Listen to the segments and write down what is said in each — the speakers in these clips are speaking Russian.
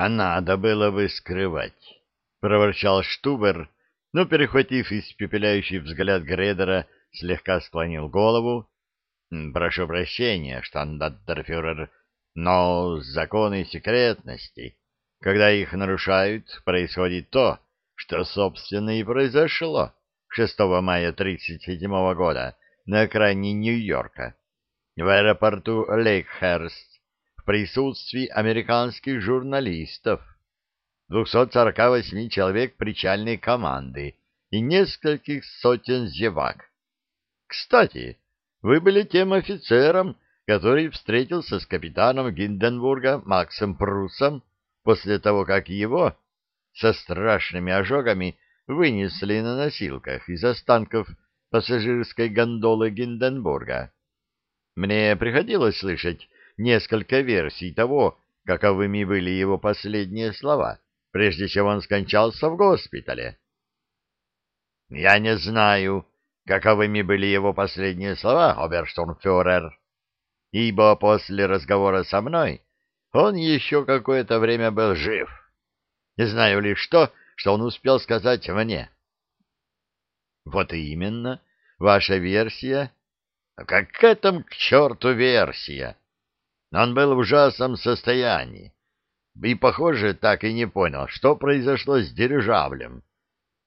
А надо было бы скрывать, — проворчал Штубер, но, перехватив испепеляющий взгляд Гредера, слегка склонил голову. — Прошу прощения, штандартфюрер, но законы секретности, когда их нарушают, происходит то, что, собственно, и произошло 6 мая 1937 года на окраине Нью-Йорка, в аэропорту Лейкхерст, присутствии американских журналистов, 248 человек причальной команды и нескольких сотен зевак. Кстати, вы были тем офицером, который встретился с капитаном Гинденбурга Максом Прусом после того, как его со страшными ожогами вынесли на носилках из останков пассажирской гондолы Гинденбурга. Мне приходилось слышать несколько версий того, каковыми были его последние слова, прежде чем он скончался в госпитале. Я не знаю, каковыми были его последние слова, оберштурмфюрер, ибо после разговора со мной он еще какое-то время был жив. Не знаю лишь то, что он успел сказать мне. Вот именно, ваша версия. Какая там к черту версия? Он был в ужасном состоянии и, похоже, так и не понял, что произошло с дирижаблем.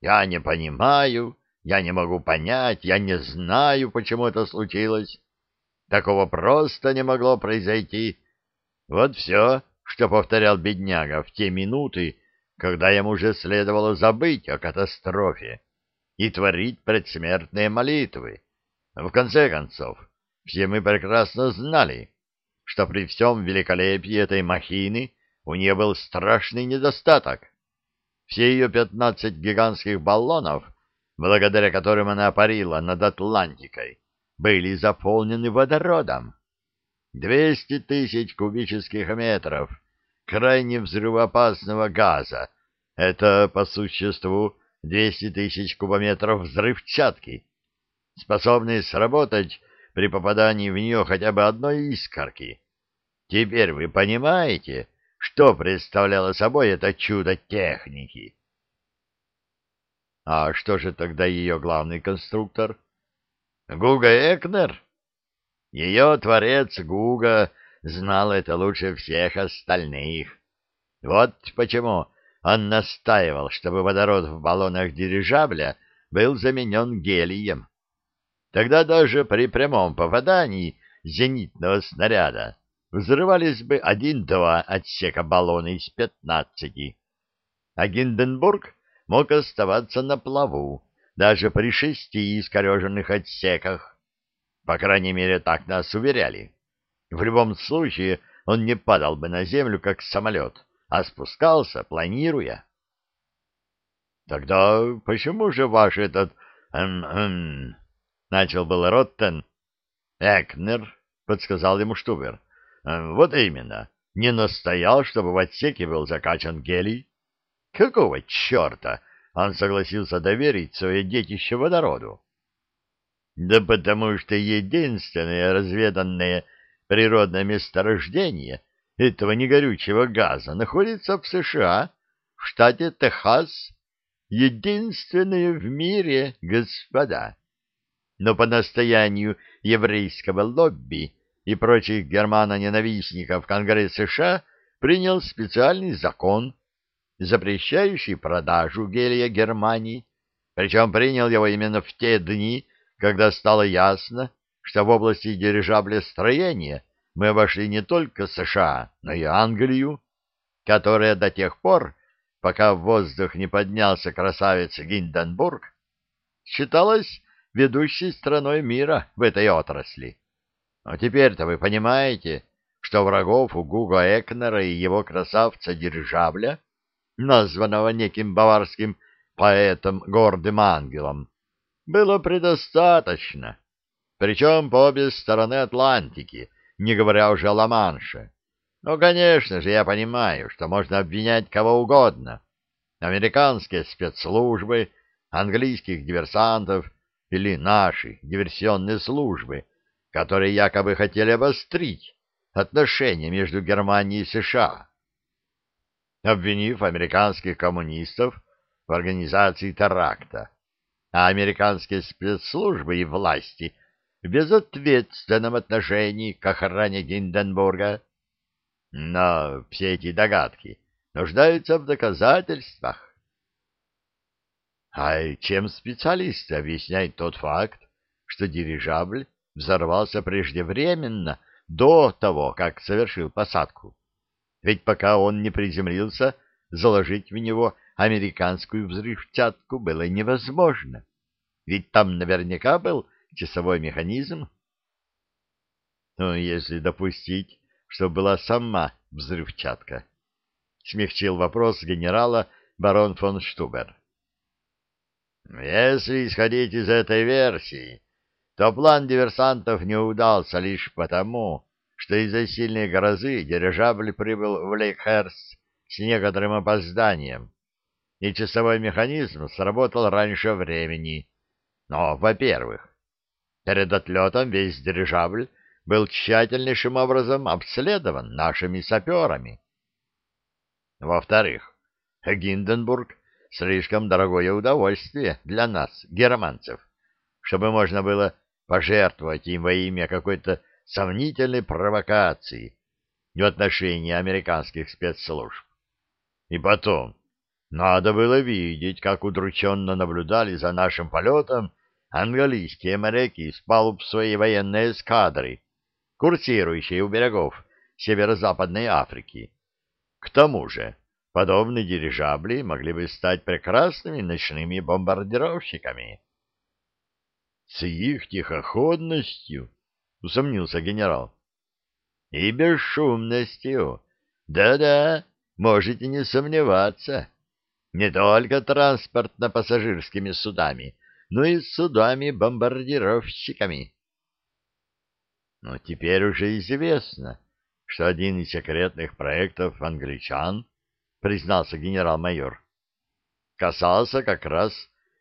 Я не понимаю, я не могу понять, я не знаю, почему это случилось. Такого просто не могло произойти. Вот все, что повторял бедняга в те минуты, когда ему уже следовало забыть о катастрофе и творить предсмертные молитвы. В конце концов, все мы прекрасно знали, что при всем великолепии этой махины у нее был страшный недостаток. Все ее пятнадцать гигантских баллонов, благодаря которым она парила над Атлантикой, были заполнены водородом. Двести тысяч кубических метров крайне взрывоопасного газа — это, по существу, двести тысяч кубометров взрывчатки, способные сработать при попадании в нее хотя бы одной искорки. Теперь вы понимаете, что представляло собой это чудо техники? А что же тогда ее главный конструктор? Гуга Экнер? Ее творец Гуга знал это лучше всех остальных. Вот почему он настаивал, чтобы водород в баллонах дирижабля был заменен гелием. Тогда даже при прямом попадании зенитного снаряда взрывались бы один-два отсека баллона из пятнадцати. А Гинденбург мог оставаться на плаву, даже при шести искореженных отсеках. По крайней мере, так нас уверяли. В любом случае, он не падал бы на землю, как самолет, а спускался, планируя. Тогда почему же ваш этот... Эм, начал был Роттен. Экнер, подсказал ему Штубер. Эм, вот именно. Не настоял, чтобы в отсеке был закачан гелий. Какого черта он согласился доверить свое детище водороду? Да потому что единственное разведанное природное месторождение этого негорючего газа находится в США, в штате Техас, единственное в мире, господа. Но по настоянию еврейского лобби и прочих германо-ненавистников Конгресс США принял специальный закон, запрещающий продажу гелия Германии, причем принял его именно в те дни, когда стало ясно, что в области дирижаблестроения мы обошли не только США, но и Англию, которая до тех пор, пока в воздух не поднялся красавец Гинденбург, считалась ведущей страной мира в этой отрасли. А теперь-то вы понимаете, что врагов у Гуга Экнера и его красавца-дирижабля, названного неким баварским поэтом гордым ангелом, было предостаточно, причем по обе стороны Атлантики, не говоря уже о Ла-Манше. Ну, конечно же, я понимаю, что можно обвинять кого угодно. Американские спецслужбы, английских диверсантов или наши диверсионные службы, которые якобы хотели обострить отношения между Германией и США. обвинив американских коммунистов в организации теракта, а американские спецслужбы и власти в безответственном отношении к охране Гинденбурга. Но все эти догадки нуждаются в доказательствах. А чем специалисты объясняют тот факт, что дирижабль взорвался преждевременно, до того, как совершил посадку? Ведь пока он не приземлился, заложить в него американскую взрывчатку было невозможно. Ведь там наверняка был часовой механизм. Ну, если допустить, что была сама взрывчатка, смягчил вопрос генерала барон фон Штубер. Если исходить из этой версии, то план диверсантов не удался лишь потому, что из-за сильной грозы дирижабль прибыл в Лейкхерст с некоторым опозданием, и часовой механизм сработал раньше времени. Но, во-первых, перед отлетом весь дирижабль был тщательнейшим образом обследован нашими саперами. Во-вторых, Гинденбург слишком дорогое удовольствие для нас, германцев, чтобы можно было пожертвовать им во имя какой-то сомнительной провокации в отношении американских спецслужб. И потом, надо было видеть, как удрученно наблюдали за нашим полетом английские моряки с палуб своей военной эскадры, курсирующие у берегов северо-западной Африки. К тому же, подобные дирижабли могли бы стать прекрасными ночными бомбардировщиками. С их тихоходностью, — усомнился генерал. И бесшумностью. Да-да, можете не сомневаться. Не только транспортно-пассажирскими судами, но и судами-бомбардировщиками. Но теперь уже известно, что один из секретных проектов англичан признался генерал-майор, касался как раз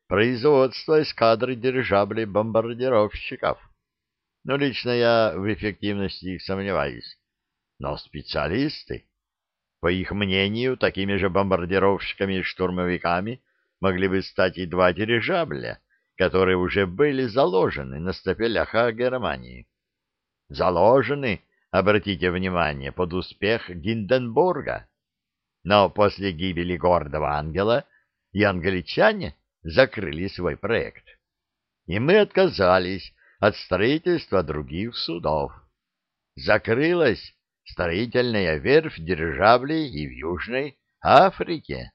производства эскадры дирижаблей бомбардировщиков. Но лично я в эффективности их сомневаюсь. Но специалисты, по их мнению, такими же бомбардировщиками и штурмовиками могли бы стать и два дирижабля, которые уже были заложены на стапелях Германии. Заложены, обратите внимание, под успех Гинденбурга. Но после гибели гордого ангела и англичане закрыли свой проект. И мы отказались от строительства других судов. Закрылась строительная верфь дирижаблей и в Южной Африке.